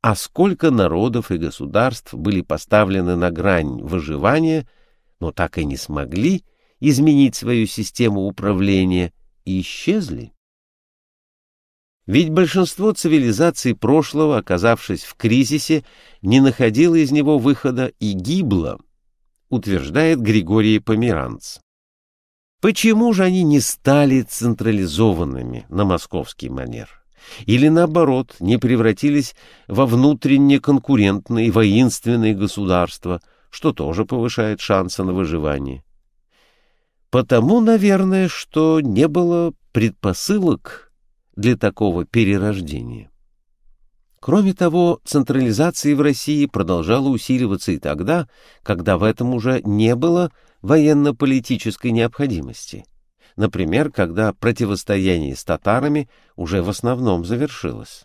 а сколько народов и государств были поставлены на грань выживания, но так и не смогли изменить свою систему управления и исчезли. Ведь большинство цивилизаций прошлого, оказавшись в кризисе, не находило из него выхода и гибло, утверждает Григорий Померанц. Почему же они не стали централизованными на московский манер? Или наоборот, не превратились во внутренне конкурентные воинственные государства, что тоже повышает шансы на выживание? Потому, наверное, что не было предпосылок для такого перерождения. Кроме того, централизация в России продолжала усиливаться и тогда, когда в этом уже не было военно-политической необходимости. Например, когда противостояние с татарами уже в основном завершилось.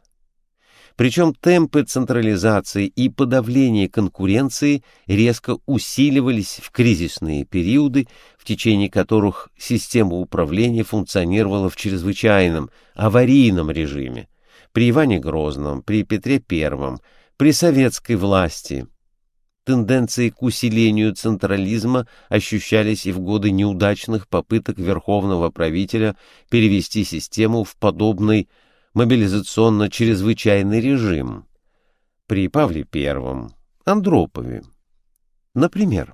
Причем темпы централизации и подавления конкуренции резко усиливались в кризисные периоды, в течение которых система управления функционировала в чрезвычайном, аварийном режиме. При Иване Грозном, при Петре I, при советской власти. Тенденции к усилению централизма ощущались и в годы неудачных попыток верховного правителя перевести систему в подобный мобилизационно-чрезвычайный режим при Павле I, Андропове. Например,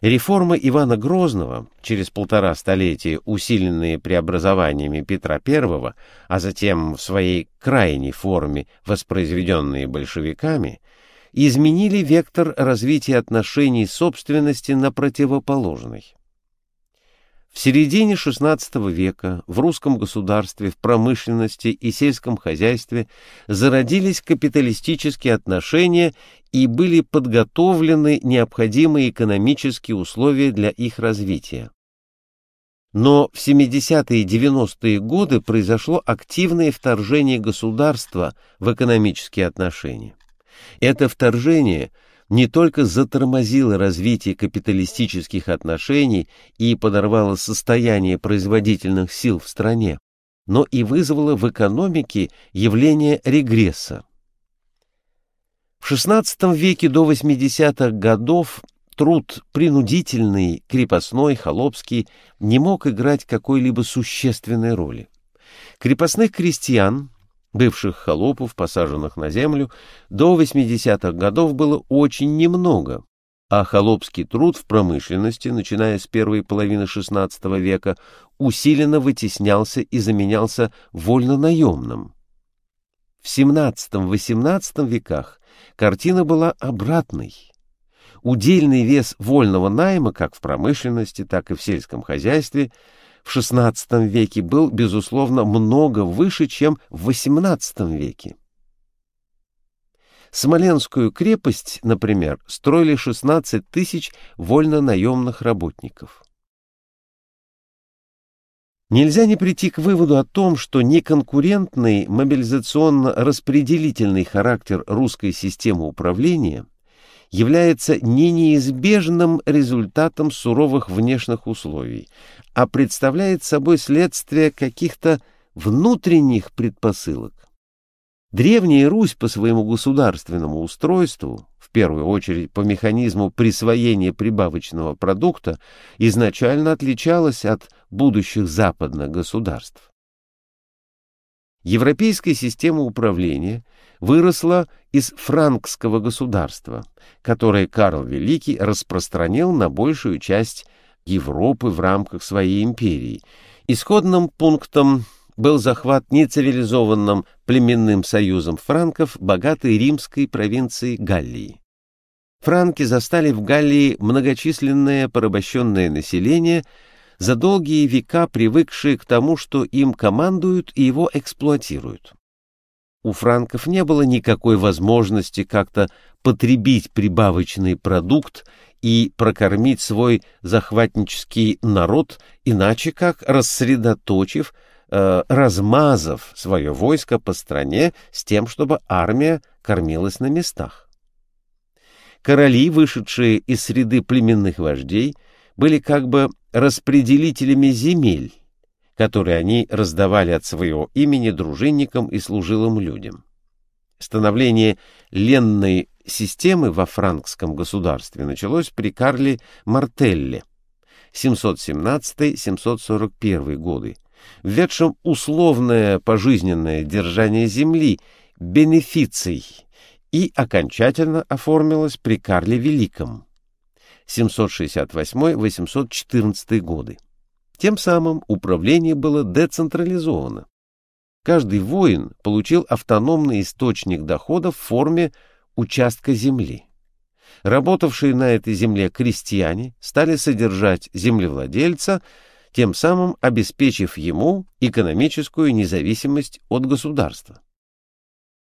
реформы Ивана Грозного, через полтора столетия усиленные преобразованиями Петра I, а затем в своей крайней форме воспроизведенные большевиками, изменили вектор развития отношений собственности на противоположный. В середине XVI века в русском государстве, в промышленности и сельском хозяйстве зародились капиталистические отношения и были подготовлены необходимые экономические условия для их развития. Но в 70-е и 90-е годы произошло активное вторжение государства в экономические отношения. Это вторжение – не только затормозило развитие капиталистических отношений и подорвало состояние производительных сил в стране, но и вызвало в экономике явление регресса. В XVI веке до 80-х годов труд принудительный, крепостной, холопский не мог играть какой-либо существенной роли. Крепостных крестьян Бывших холопов, посаженных на землю, до 80-х годов было очень немного, а холопский труд в промышленности, начиная с первой половины XVI века, усиленно вытеснялся и заменялся вольно-наемным. В XVII-XVIII веках картина была обратной. Удельный вес вольного найма как в промышленности, так и в сельском хозяйстве – в XVI веке был, безусловно, много выше, чем в XVIII веке. Смоленскую крепость, например, строили 16 тысяч вольно-наемных работников. Нельзя не прийти к выводу о том, что неконкурентный мобилизационно-распределительный характер русской системы управления является не неизбежным результатом суровых внешних условий, а представляет собой следствие каких-то внутренних предпосылок. Древняя Русь по своему государственному устройству, в первую очередь по механизму присвоения прибавочного продукта, изначально отличалась от будущих западных государств. Европейская система управления выросла из франкского государства, которое Карл Великий распространил на большую часть Европы в рамках своей империи. Исходным пунктом был захват нецивилизованным племенным союзом франков богатой римской провинции Галлии. Франки застали в Галлии многочисленное порабощенное население, за долгие века привыкшие к тому, что им командуют и его эксплуатируют. У франков не было никакой возможности как-то потребить прибавочный продукт и прокормить свой захватнический народ, иначе как рассредоточив, э, размазав свое войско по стране с тем, чтобы армия кормилась на местах. Короли, вышедшие из среды племенных вождей, были как бы распределителями земель, которые они раздавали от своего имени дружинникам и служилым людям. Становление ленной системы во франкском государстве началось при Карле Мартелле 717-741 годы, введшем условное пожизненное держание земли, бенефиций, и окончательно оформилось при Карле Великом 768-814 годы. Тем самым управление было децентрализовано. Каждый воин получил автономный источник дохода в форме участка земли. Работавшие на этой земле крестьяне стали содержать землевладельца, тем самым обеспечив ему экономическую независимость от государства.